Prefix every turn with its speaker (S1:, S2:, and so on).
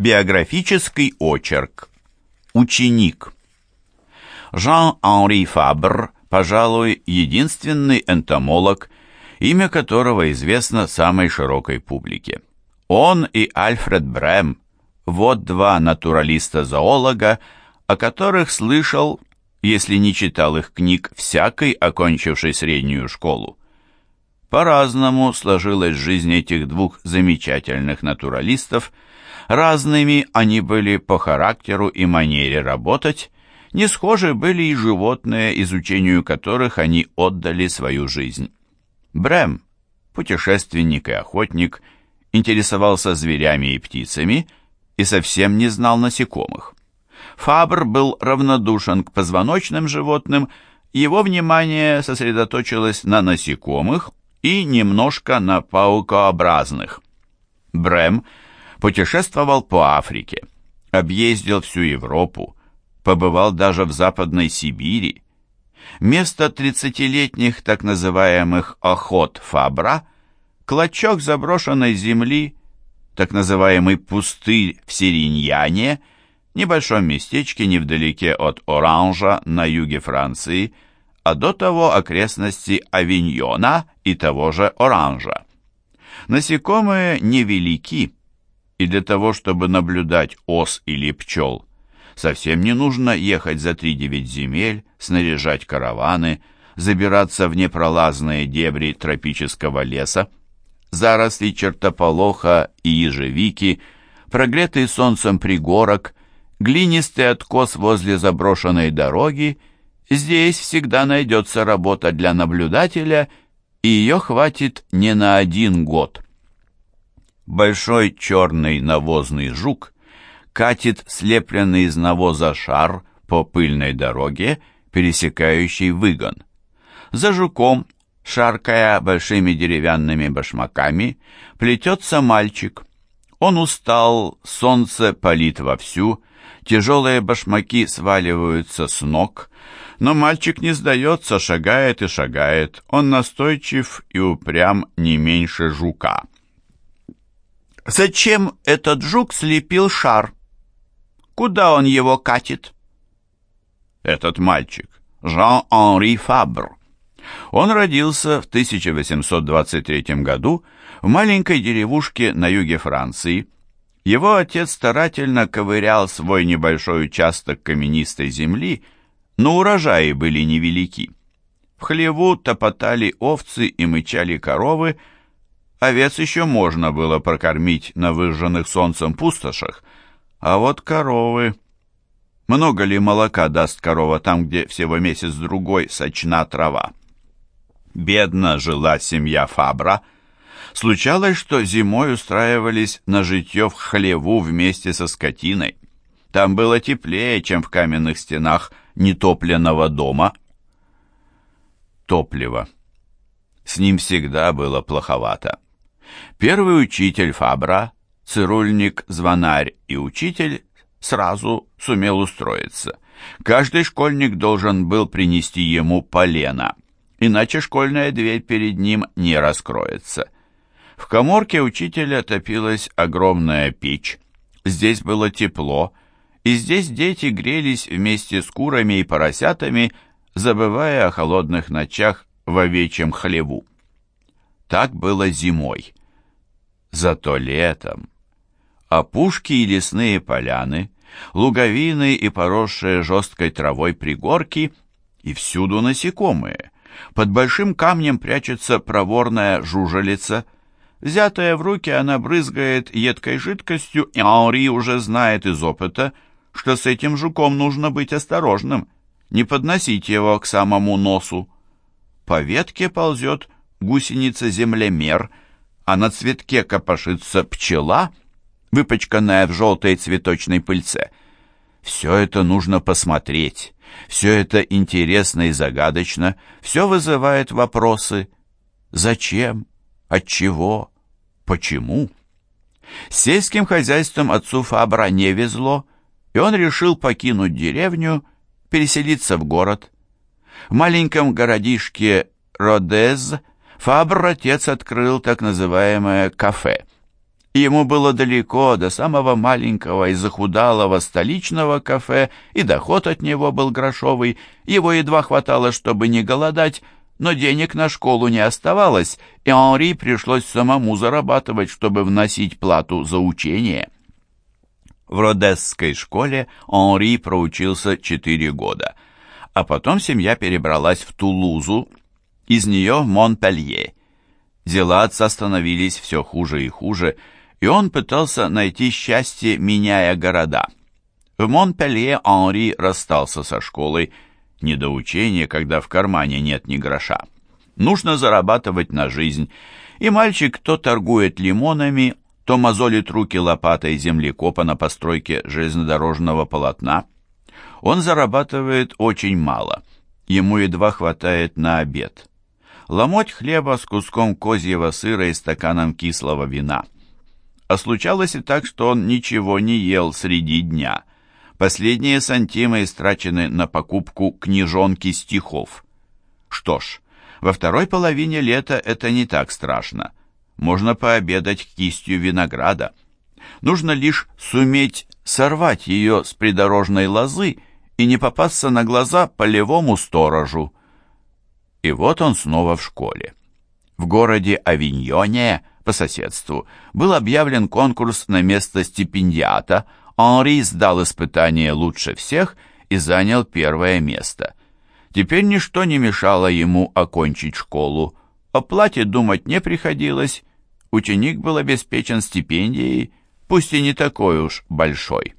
S1: Биографический очерк. Ученик. Жан-Анри Фабр, пожалуй, единственный энтомолог, имя которого известно самой широкой публике. Он и Альфред Брэм – вот два натуралиста-зоолога, о которых слышал, если не читал их книг, всякий, окончивший среднюю школу. По-разному сложилась жизнь этих двух замечательных натуралистов, разными они были по характеру и манере работать, не схожи были и животные, изучению которых они отдали свою жизнь. Брэм, путешественник и охотник, интересовался зверями и птицами и совсем не знал насекомых. Фабр был равнодушен к позвоночным животным, его внимание сосредоточилось на насекомых и немножко на паукообразных. Брэм путешествовал по Африке, объездил всю Европу, побывал даже в Западной Сибири. Место тридцатилетних так называемых охот Фабра – клочок заброшенной земли, так называемый пустырь в Сириньяне, небольшом местечке невдалеке от Оранжа на юге Франции – а до того окрестности Авиньона и того же Оранжа. Насекомые невелики, и для того, чтобы наблюдать ос или пчел, совсем не нужно ехать за три-девять земель, снаряжать караваны, забираться в непролазные дебри тропического леса, заросли чертополоха и ежевики, прогретый солнцем пригорок, глинистый откос возле заброшенной дороги — Здесь всегда найдется работа для наблюдателя, и ее хватит не на один год. Большой черный навозный жук катит слепленный из навоза шар по пыльной дороге, пересекающей выгон. За жуком, шаркая большими деревянными башмаками, плетется мальчик. Он устал, солнце палит вовсю, тяжелые башмаки сваливаются с ног, но мальчик не сдается, шагает и шагает. Он настойчив и упрям не меньше жука. Зачем этот жук слепил шар? Куда он его катит? Этот мальчик, Жан-Анри Фабр. Он родился в 1823 году в маленькой деревушке на юге Франции. Его отец старательно ковырял свой небольшой участок каменистой земли, но урожаи были невелики. В хлеву топотали овцы и мычали коровы, овец еще можно было прокормить на выжженных солнцем пустошах, а вот коровы... Много ли молока даст корова там, где всего месяц-другой сочна трава? Бедно жила семья Фабра. Случалось, что зимой устраивались на житье в хлеву вместе со скотиной. Там было теплее, чем в каменных стенах нетопленного дома. Топливо. С ним всегда было плоховато. Первый учитель Фабра, цирульник, звонарь и учитель сразу сумел устроиться. Каждый школьник должен был принести ему полено, иначе школьная дверь перед ним не раскроется. В коморке учителя топилась огромная печь. Здесь было тепло, и здесь дети грелись вместе с курами и поросятами, забывая о холодных ночах в овечьем хлеву. Так было зимой. Зато летом опушки и лесные поляны, луговины и поросшие жесткой травой пригорки, и всюду насекомые. Под большим камнем прячется проворная жужелица — Взятая в руки, она брызгает едкой жидкостью, и Анри уже знает из опыта, что с этим жуком нужно быть осторожным, не подносить его к самому носу. По ветке ползет гусеница-землемер, а на цветке копошится пчела, выпачканная в желтой цветочной пыльце. Все это нужно посмотреть, все это интересно и загадочно, все вызывает вопросы. Зачем? Отчего? Почему? С сельским хозяйством отцу Фабра не везло, и он решил покинуть деревню, переселиться в город. В маленьком городишке Родез Фабр отец открыл так называемое кафе. Ему было далеко до самого маленького и захудалого столичного кафе, и доход от него был грошовый, его едва хватало, чтобы не голодать, но денег на школу не оставалось, и Анри пришлось самому зарабатывать, чтобы вносить плату за учение. В Родесской школе Анри проучился четыре года, а потом семья перебралась в Тулузу, из нее в Монпелье. Дела отца становились все хуже и хуже, и он пытался найти счастье, меняя города. В Монпелье Анри расстался со школой, недоучение, когда в кармане нет ни гроша. Нужно зарабатывать на жизнь, и мальчик то торгует лимонами, то мозолит руки лопатой землекопа на постройке железнодорожного полотна. Он зарабатывает очень мало, ему едва хватает на обед. Ломоть хлеба с куском козьего сыра и стаканом кислого вина – а случалось и так, что он ничего не ел среди дня. Последние сантимы истрачены на покупку книжонки стихов. Что ж, во второй половине лета это не так страшно. Можно пообедать кистью винограда. Нужно лишь суметь сорвать ее с придорожной лозы и не попасться на глаза полевому сторожу. И вот он снова в школе. В городе Авиньоне по соседству, был объявлен конкурс на место стипендиата, Анри сдал испытание лучше всех и занял первое место. Теперь ничто не мешало ему окончить школу. О плате думать не приходилось, ученик был обеспечен стипендией, пусть и не такой уж большой.